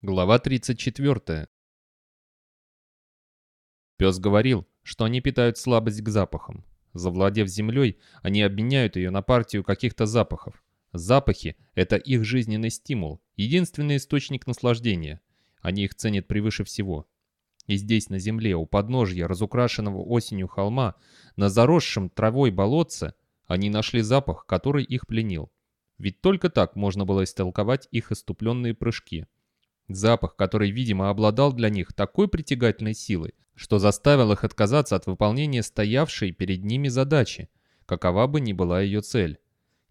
Глава 34. Пес говорил, что они питают слабость к запахам. Завладев землей, они обменяют ее на партию каких-то запахов. Запахи – это их жизненный стимул, единственный источник наслаждения. Они их ценят превыше всего. И здесь, на земле, у подножья разукрашенного осенью холма, на заросшем травой болотце, они нашли запах, который их пленил. Ведь только так можно было истолковать их иступленные прыжки – Запах, который, видимо, обладал для них такой притягательной силой, что заставил их отказаться от выполнения стоявшей перед ними задачи, какова бы ни была ее цель.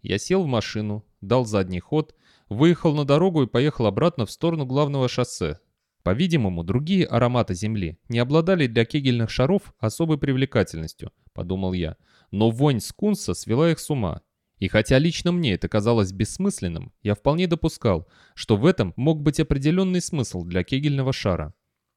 Я сел в машину, дал задний ход, выехал на дорогу и поехал обратно в сторону главного шоссе. По-видимому, другие ароматы Земли не обладали для кегельных шаров особой привлекательностью, подумал я, но вонь скунса свела их с ума. И хотя лично мне это казалось бессмысленным, я вполне допускал, что в этом мог быть определенный смысл для кегельного шара.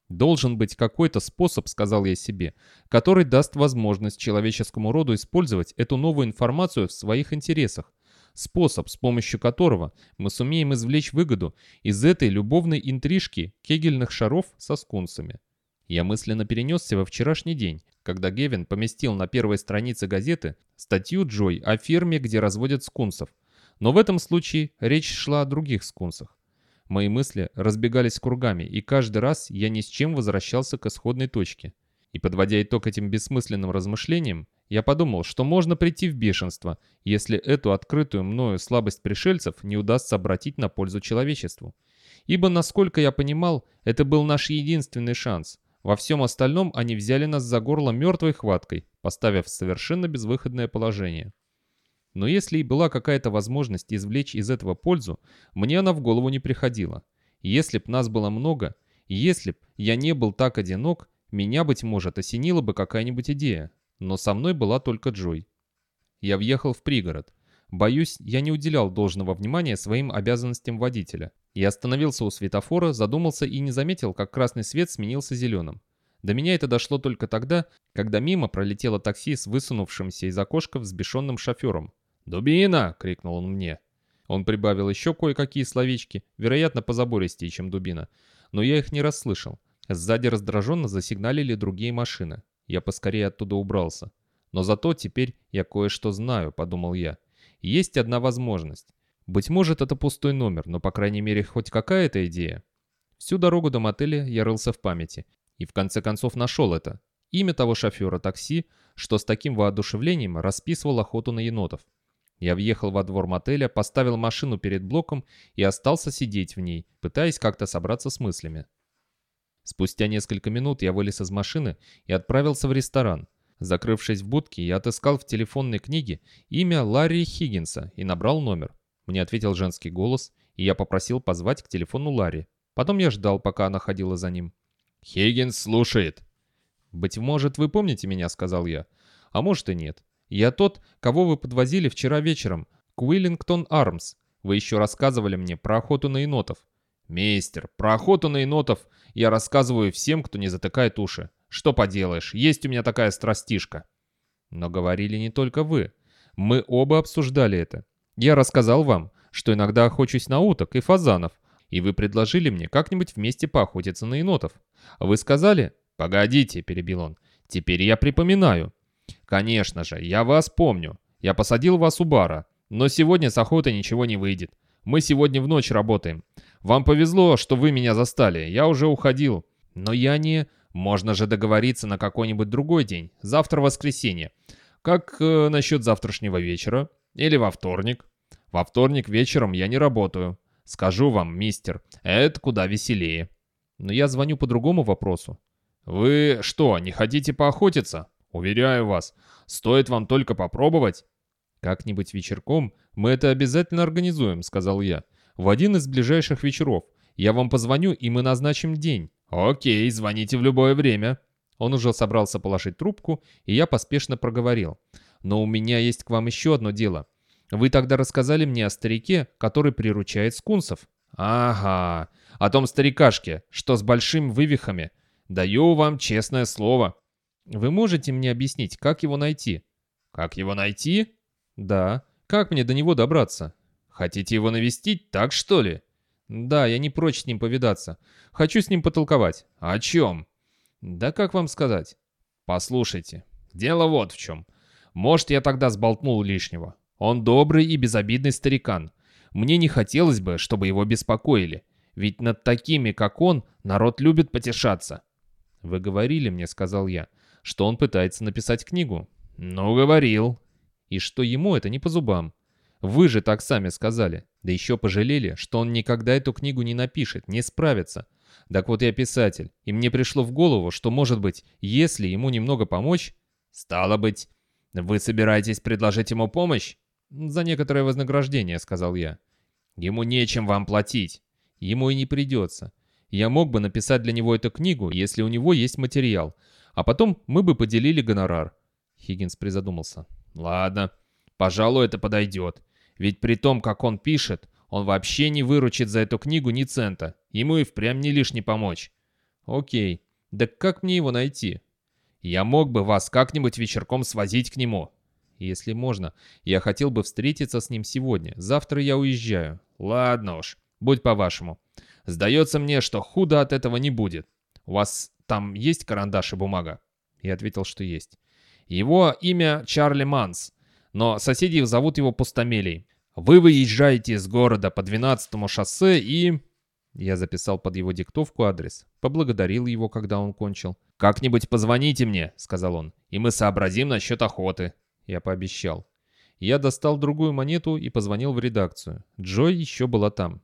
Должен быть какой-то способ, сказал я себе, который даст возможность человеческому роду использовать эту новую информацию в своих интересах. Способ, с помощью которого мы сумеем извлечь выгоду из этой любовной интрижки кегельных шаров со скунсами. Я мысленно перенесся во вчерашний день, когда Гевин поместил на первой странице газеты статью Джой о ферме, где разводят скунсов. Но в этом случае речь шла о других скунсах. Мои мысли разбегались кругами, и каждый раз я ни с чем возвращался к исходной точке. И подводя итог этим бессмысленным размышлениям, я подумал, что можно прийти в бешенство, если эту открытую мною слабость пришельцев не удастся обратить на пользу человечеству. Ибо, насколько я понимал, это был наш единственный шанс – во всем остальном они взяли нас за горло мертвой хваткой, поставив в совершенно безвыходное положение. Но если и была какая-то возможность извлечь из этого пользу, мне она в голову не приходила. Если б нас было много, если б я не был так одинок, меня, быть может, осенила бы какая-нибудь идея. Но со мной была только Джой. Я въехал в пригород. Боюсь, я не уделял должного внимания своим обязанностям водителя. Я остановился у светофора, задумался и не заметил, как красный свет сменился зеленым. До меня это дошло только тогда, когда мимо пролетело такси с высунувшимся из окошка взбешенным шофером. «Дубина!» — крикнул он мне. Он прибавил еще кое-какие словечки, вероятно, позабористее, чем дубина. Но я их не расслышал. Сзади раздраженно засигналили другие машины. Я поскорее оттуда убрался. Но зато теперь я кое-что знаю, подумал я. Есть одна возможность. Быть может, это пустой номер, но, по крайней мере, хоть какая-то идея. Всю дорогу до мотеля я рылся в памяти. И в конце концов нашел это. Имя того шофера такси, что с таким воодушевлением расписывал охоту на енотов. Я въехал во двор мотеля, поставил машину перед блоком и остался сидеть в ней, пытаясь как-то собраться с мыслями. Спустя несколько минут я вылез из машины и отправился в ресторан. Закрывшись в будке, я отыскал в телефонной книге имя Ларри Хиггинса и набрал номер. Мне ответил женский голос, и я попросил позвать к телефону Ларри. Потом я ждал, пока она ходила за ним. «Хиггинс слушает». «Быть может, вы помните меня», — сказал я. «А может и нет. Я тот, кого вы подвозили вчера вечером, к Уиллингтон Армс. Вы еще рассказывали мне про охоту на енотов». «Мистер, про охоту на енотов я рассказываю всем, кто не затыкает уши. Что поделаешь, есть у меня такая страстишка. Но говорили не только вы. Мы оба обсуждали это. Я рассказал вам, что иногда охочусь на уток и фазанов, и вы предложили мне как-нибудь вместе поохотиться на енотов. Вы сказали... «Погодите», — перебил он, — «теперь я припоминаю». «Конечно же, я вас помню. Я посадил вас у бара, но сегодня с охотой ничего не выйдет. Мы сегодня в ночь работаем. Вам повезло, что вы меня застали. Я уже уходил. Но я не... Можно же договориться на какой-нибудь другой день. Завтра воскресенье. Как э, насчет завтрашнего вечера? Или во вторник? Во вторник вечером я не работаю. Скажу вам, мистер, это куда веселее. Но я звоню по другому вопросу. Вы что, не хотите поохотиться? Уверяю вас, стоит вам только попробовать. Как-нибудь вечерком мы это обязательно организуем, сказал я. В один из ближайших вечеров. Я вам позвоню, и мы назначим день. «Окей, звоните в любое время». Он уже собрался положить трубку, и я поспешно проговорил. «Но у меня есть к вам еще одно дело. Вы тогда рассказали мне о старике, который приручает скунсов». «Ага, о том старикашке, что с большими вывихами. Даю вам честное слово». «Вы можете мне объяснить, как его найти?» «Как его найти?» «Да. Как мне до него добраться?» «Хотите его навестить, так что ли?» «Да, я не прочь с ним повидаться. Хочу с ним потолковать». «О чем?» «Да как вам сказать?» «Послушайте, дело вот в чем. Может, я тогда сболтнул лишнего. Он добрый и безобидный старикан. Мне не хотелось бы, чтобы его беспокоили. Ведь над такими, как он, народ любит потешаться. «Вы говорили мне, — сказал я, — что он пытается написать книгу». «Ну, говорил». «И что ему это не по зубам. Вы же так сами сказали. Да еще пожалели, что он никогда эту книгу не напишет, не справится. Так вот я писатель, и мне пришло в голову, что, может быть, если ему немного помочь... Стало быть, вы собираетесь предложить ему помощь? За некоторое вознаграждение, сказал я. Ему нечем вам платить. Ему и не придется. Я мог бы написать для него эту книгу, если у него есть материал, а потом мы бы поделили гонорар. Хиггинс призадумался. Ладно, пожалуй, это подойдет. Ведь при том, как он пишет, он вообще не выручит за эту книгу ни цента. Ему и впрямь не лишне помочь. Окей, да как мне его найти? Я мог бы вас как-нибудь вечерком свозить к нему. Если можно, я хотел бы встретиться с ним сегодня. Завтра я уезжаю. Ладно уж, будь по-вашему. Сдается мне, что худо от этого не будет. У вас там есть карандаш и бумага?» Я ответил, что есть. «Его имя Чарли Манс, но соседи зовут его Пустомелей. Вы выезжаете из города по 12-му шоссе и...» Я записал под его диктовку адрес. Поблагодарил его, когда он кончил. «Как-нибудь позвоните мне», — сказал он, — «и мы сообразим насчет охоты». Я пообещал. Я достал другую монету и позвонил в редакцию. Джой еще была там.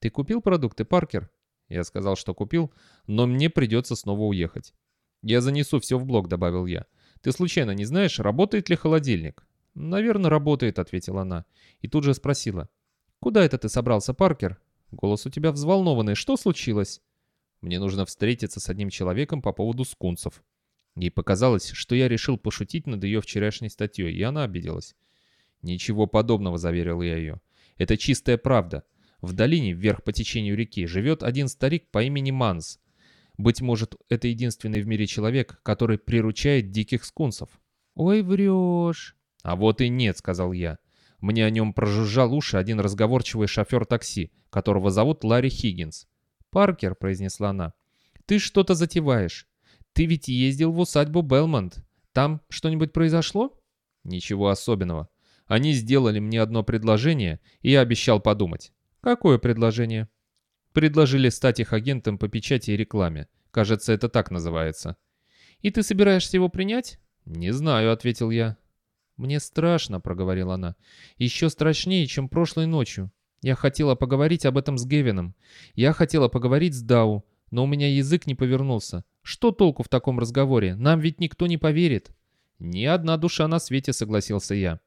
«Ты купил продукты, Паркер?» Я сказал, что купил, но мне придется снова уехать. «Я занесу все в блок», — добавил я. «Ты случайно не знаешь, работает ли холодильник?» «Наверное, работает», — ответила она. И тут же спросила. «Куда это ты собрался, Паркер?» «Голос у тебя взволнованный. Что случилось?» «Мне нужно встретиться с одним человеком по поводу скунсов». Ей показалось, что я решил пошутить над ее вчерашней статьей, и она обиделась. «Ничего подобного», — заверил я ее. «Это чистая правда. В долине, вверх по течению реки, живет один старик по имени Манс. Быть может, это единственный в мире человек, который приручает диких скунсов. «Ой, врешь!» «А вот и нет», — сказал я. Мне о нем прожужжал уши один разговорчивый шофер такси, которого зовут Ларри Хиггинс. «Паркер», — произнесла она, — «ты что-то затеваешь. Ты ведь ездил в усадьбу Белмонт. Там что-нибудь произошло?» «Ничего особенного. Они сделали мне одно предложение, и я обещал подумать. «Какое предложение?» «Предложили стать их агентом по печати и рекламе. Кажется, это так называется». «И ты собираешься его принять?» «Не знаю», — ответил я. «Мне страшно», — проговорила она. «Еще страшнее, чем прошлой ночью. Я хотела поговорить об этом с Гевином. Я хотела поговорить с Дау, но у меня язык не повернулся. Что толку в таком разговоре? Нам ведь никто не поверит». «Ни одна душа на свете», — согласился я.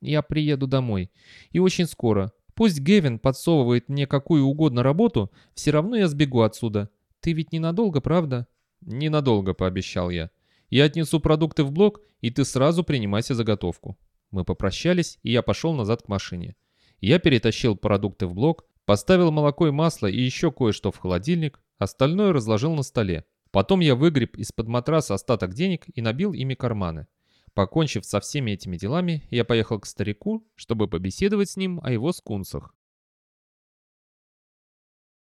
«Я приеду домой. И очень скоро. Пусть Гевин подсовывает мне какую угодно работу, все равно я сбегу отсюда. Ты ведь ненадолго, правда?» «Ненадолго», — пообещал я. «Я отнесу продукты в блок, и ты сразу принимайся заготовку». Мы попрощались, и я пошел назад к машине. Я перетащил продукты в блок, поставил молоко и масло и еще кое-что в холодильник, остальное разложил на столе. Потом я выгреб из-под матраса остаток денег и набил ими карманы. Покончив со всеми этими делами, я поехал к старику, чтобы побеседовать с ним о его скунсах.